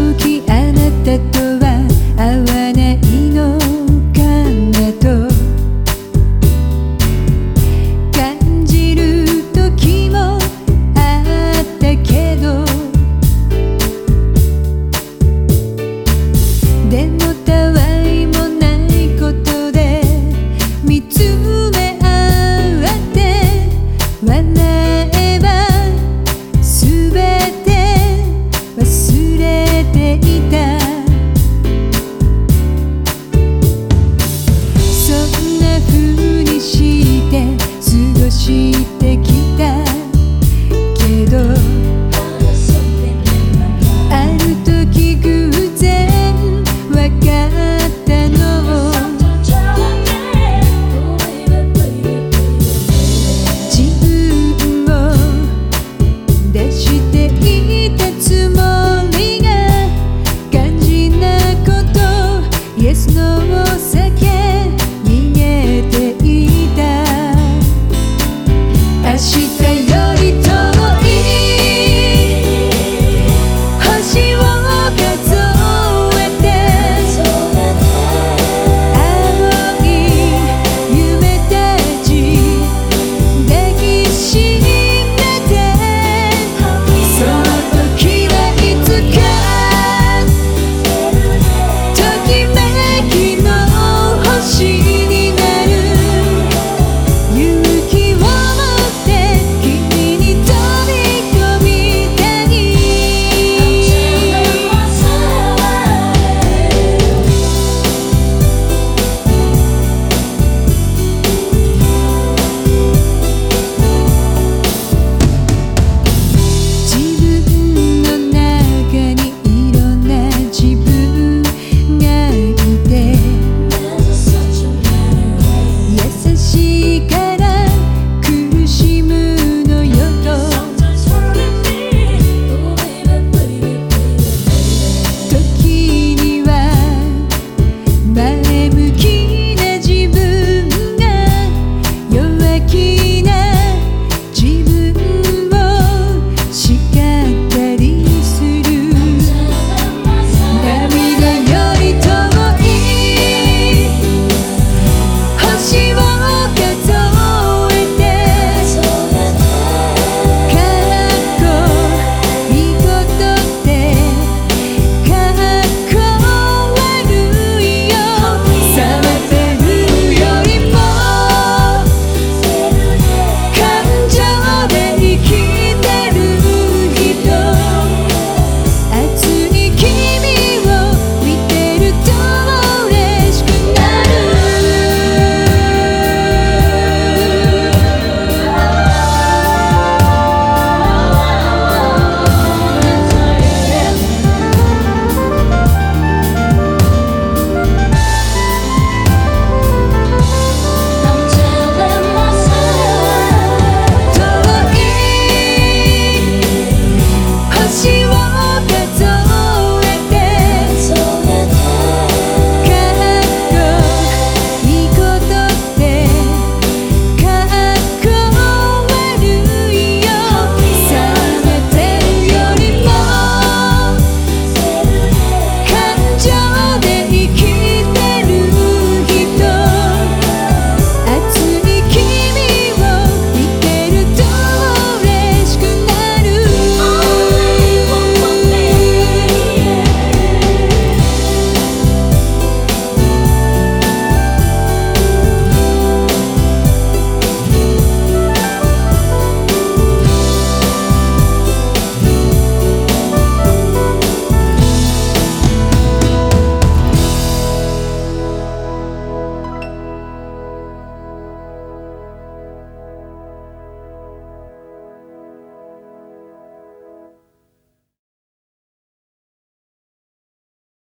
時あなたとは会わ」「そんな風にして過ごしてきた」